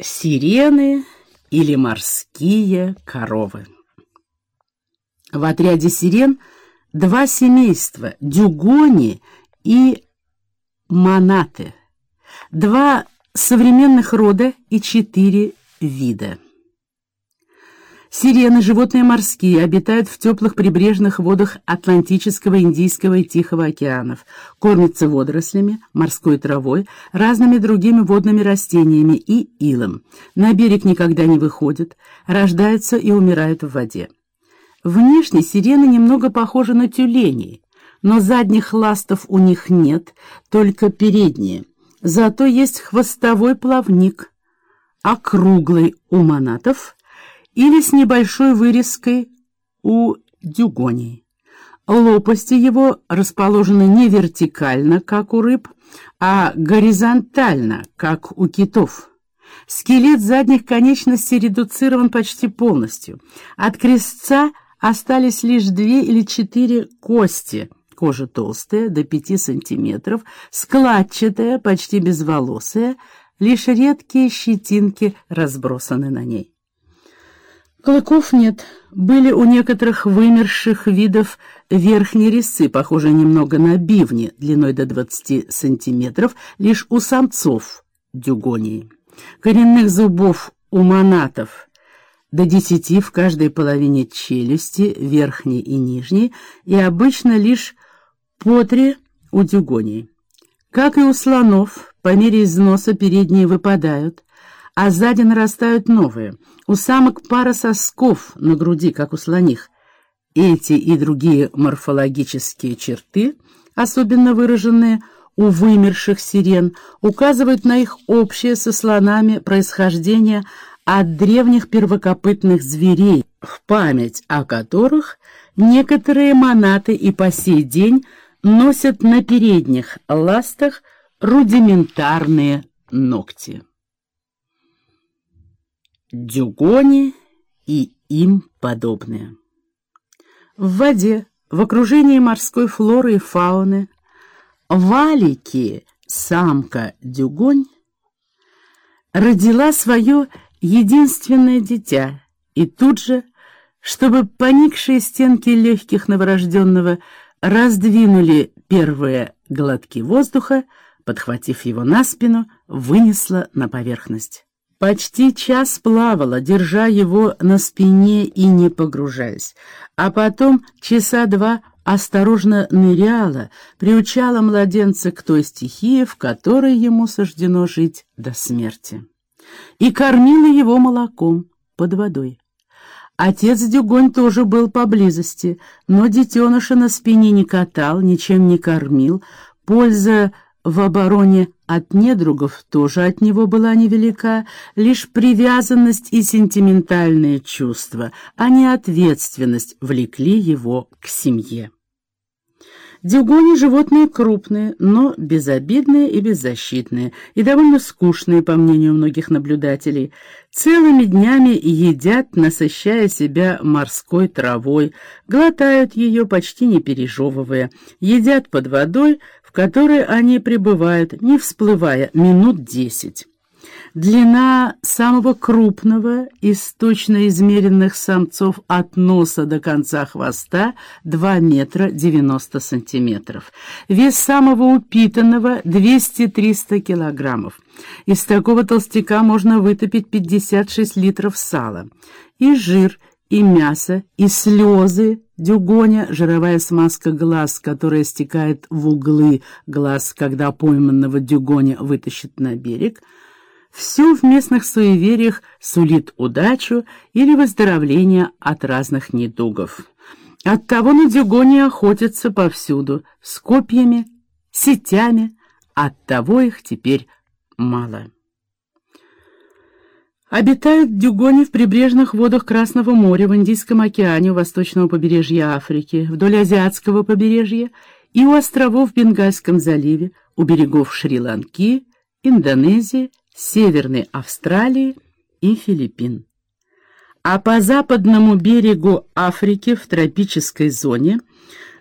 Сирены или морские коровы. В отряде сирен два семейства — дюгони и монаты, два современных рода и четыре вида. Сирены, животные морские, обитают в теплых прибрежных водах Атлантического, Индийского и Тихого океанов, кормятся водорослями, морской травой, разными другими водными растениями и илом. На берег никогда не выходят, рождаются и умирают в воде. Внешне сирены немного похожи на тюленей, но задних ластов у них нет, только передние. Зато есть хвостовой плавник, округлый у монатов – или с небольшой вырезкой у дюгоний. Лопасти его расположены не вертикально, как у рыб, а горизонтально, как у китов. Скелет задних конечностей редуцирован почти полностью. От крестца остались лишь две или четыре кости. Кожа толстая, до пяти сантиметров, складчатая, почти безволосая, лишь редкие щетинки разбросаны на ней. Клыков нет. Были у некоторых вымерших видов верхние резцы, похожие немного на бивни, длиной до 20 сантиметров, лишь у самцов дюгонии. Коренных зубов у монатов до 10 в каждой половине челюсти, верхней и нижней, и обычно лишь по три у дюгонии. Как и у слонов, по мере износа передние выпадают, а сзади нарастают новые. У самок пара сосков на груди, как у слоних. Эти и другие морфологические черты, особенно выраженные у вымерших сирен, указывают на их общее со слонами происхождение от древних первокопытных зверей, в память о которых некоторые монаты и по сей день носят на передних ластах рудиментарные ногти дюгони и им подобные. В воде, в окружении морской флоры и фауны, Валики, самка дюгонь, родила свое единственное дитя, и тут же, чтобы поникшие стенки легких новорожденного раздвинули первые глотки воздуха, подхватив его на спину, вынесла на поверхность. Почти час плавала, держа его на спине и не погружаясь, а потом часа два осторожно ныряла, приучала младенца к той стихии, в которой ему суждено жить до смерти. И кормила его молоком под водой. Отец Дюгонь тоже был поблизости, но детеныша на спине не катал, ничем не кормил, польза в обороне от недругов тоже от него была невелика, лишь привязанность и сентиментальные чувства, а не ответственность влекли его к семье. Дюгони — животные крупные, но безобидные и беззащитные, и довольно скучные, по мнению многих наблюдателей. Целыми днями едят, насыщая себя морской травой, глотают ее, почти не пережевывая, едят под водой, в которой они пребывают, не всплывая, минут десять. Длина самого крупного из точно измеренных самцов от носа до конца хвоста 2 метра 90 сантиметров. Вес самого упитанного 200-300 килограммов. Из такого толстяка можно вытопить 56 литров сала. И жир, и мясо, и слезы дюгоня, жировая смазка глаз, которая стекает в углы глаз, когда пойманного дюгоня вытащит на берег – все в местных суевериях сулит удачу или выздоровление от разных недугов. Оттого на дюгоне охотятся повсюду, с копьями, сетями, оттого их теперь мало. Обитают дюгони в прибрежных водах Красного моря, в Индийском океане, у восточного побережья Африки, вдоль Азиатского побережья и у островов в Бенгальском заливе, у берегов Шри-Ланки, Индонезии, Северной Австралии и Филиппин. А по западному берегу Африки в тропической зоне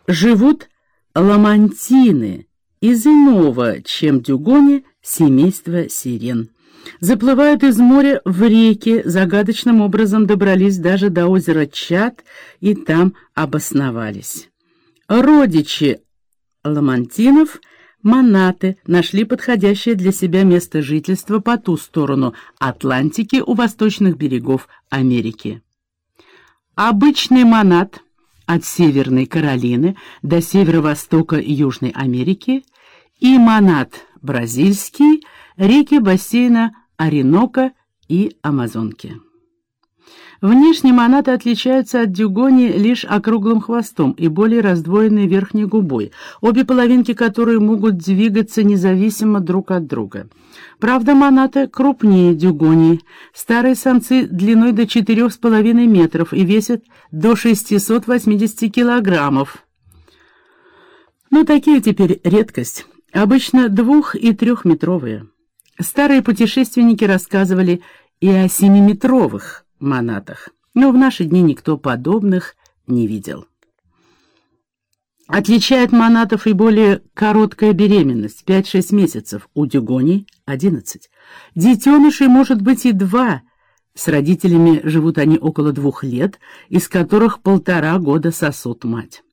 живут ламантины из иного, чем дюгони, семейства сирен. Заплывают из моря в реки, загадочным образом добрались даже до озера Чат и там обосновались. Родичи ламантинов, манаты, нашли подходящее для себя место жительства по ту сторону Атлантики у восточных берегов Америки. Обычный манат от Северной Каролины до северо-востока Южной Америки и манат бразильский, реки бассейна Оренока и Амазонки. Внешне монаты отличаются от дюгони лишь округлым хвостом и более раздвоенной верхней губой, обе половинки которой могут двигаться независимо друг от друга. Правда, монаты крупнее дюгони. Старые самцы длиной до 4,5 метров и весят до 680 килограммов. Но такие теперь редкость. Обычно двух- и трехметровые. Старые путешественники рассказывали и о семиметровых монатах, но в наши дни никто подобных не видел. Отличает монатов и более короткая беременность, 5-6 месяцев, у дюгоней — 11. Детенышей может быть и два, с родителями живут они около двух лет, из которых полтора года сосут мать.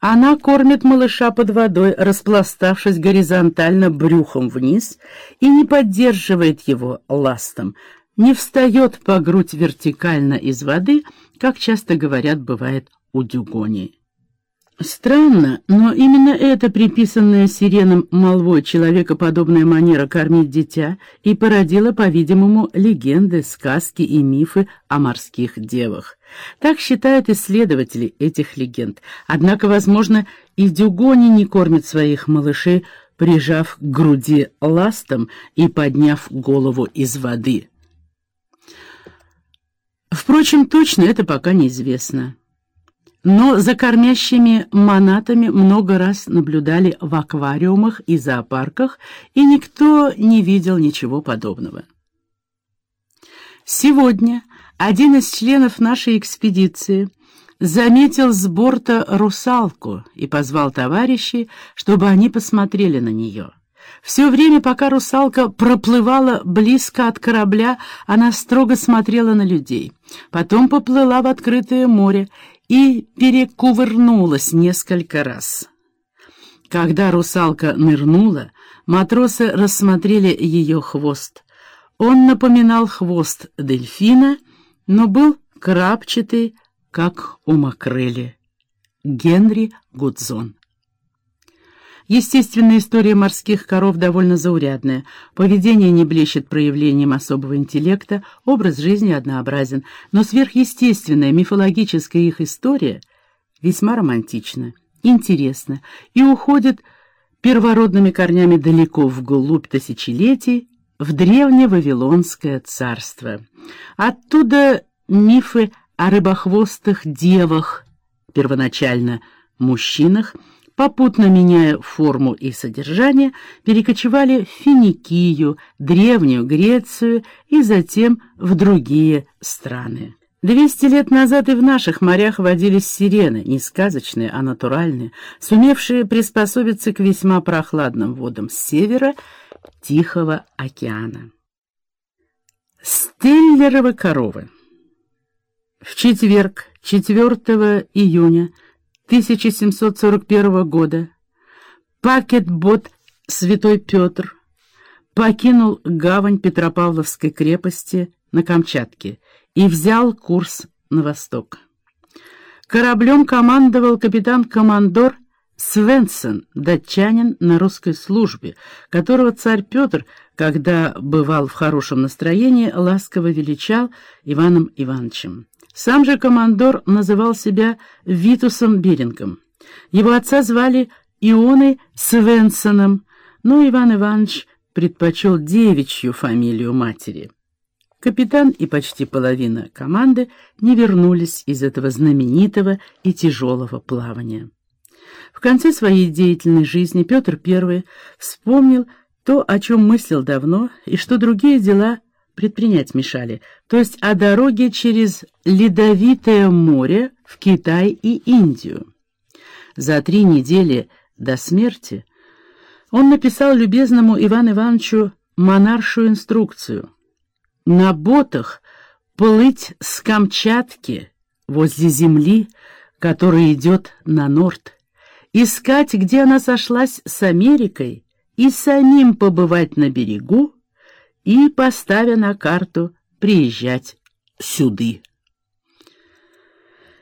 Она кормит малыша под водой, распластавшись горизонтально брюхом вниз, и не поддерживает его ластом, не встает по грудь вертикально из воды, как часто говорят, бывает у дюгони. Странно, но именно эта приписанная сиренам молвой человекоподобная манера кормить дитя и породила, по-видимому, легенды, сказки и мифы о морских девах. Так считают исследователи этих легенд. Однако, возможно, и дюгони не кормят своих малышей, прижав к груди ластом и подняв голову из воды. Впрочем, точно это пока неизвестно. Но за кормящими монатами много раз наблюдали в аквариумах и зоопарках, и никто не видел ничего подобного. Сегодня один из членов нашей экспедиции заметил с борта русалку и позвал товарищей, чтобы они посмотрели на нее. Все время, пока русалка проплывала близко от корабля, она строго смотрела на людей. Потом поплыла в открытое море и перекувырнулась несколько раз. Когда русалка нырнула, матросы рассмотрели ее хвост. Он напоминал хвост дельфина, но был крапчатый, как у макрели. Генри Гудзон Естественная история морских коров довольно заурядная. Поведение не блещет проявлением особого интеллекта, образ жизни однообразен, но сверхъестественная мифологическая их история весьма романтична, интересна и уходит первородными корнями далеко вглубь тысячелетий, в древнее Вавилонское царство. Оттуда мифы о рыбохвостых девах, первоначально мужчинах, попутно меняя форму и содержание, перекочевали в Финикию, Древнюю Грецию и затем в другие страны. Двести лет назад и в наших морях водились сирены, не сказочные, а натуральные, сумевшие приспособиться к весьма прохладным водам с севера Тихого океана. Стеллеровы коровы В четверг, 4 июня, 1741 года пакет-бот «Святой Петр» покинул гавань Петропавловской крепости на Камчатке и взял курс на восток. Кораблем командовал капитан-командор Свенсон, датчанин на русской службе, которого царь Петр, когда бывал в хорошем настроении, ласково величал Иваном Ивановичем. Сам же командор называл себя Витусом Берингом. Его отца звали Ионой Свенсоном, но Иван Иванович предпочел девичью фамилию матери. Капитан и почти половина команды не вернулись из этого знаменитого и тяжелого плавания. В конце своей деятельной жизни Петр I вспомнил то, о чем мыслил давно, и что другие дела предпринять мешали, то есть о дороге через Ледовитое море в Китай и Индию. За три недели до смерти он написал любезному Ивану Ивановичу монаршую инструкцию, на ботах плыть с Камчатки возле земли, которая идет на норд, искать, где она сошлась с Америкой, и самим побывать на берегу, и, поставя на карту, приезжать сюды.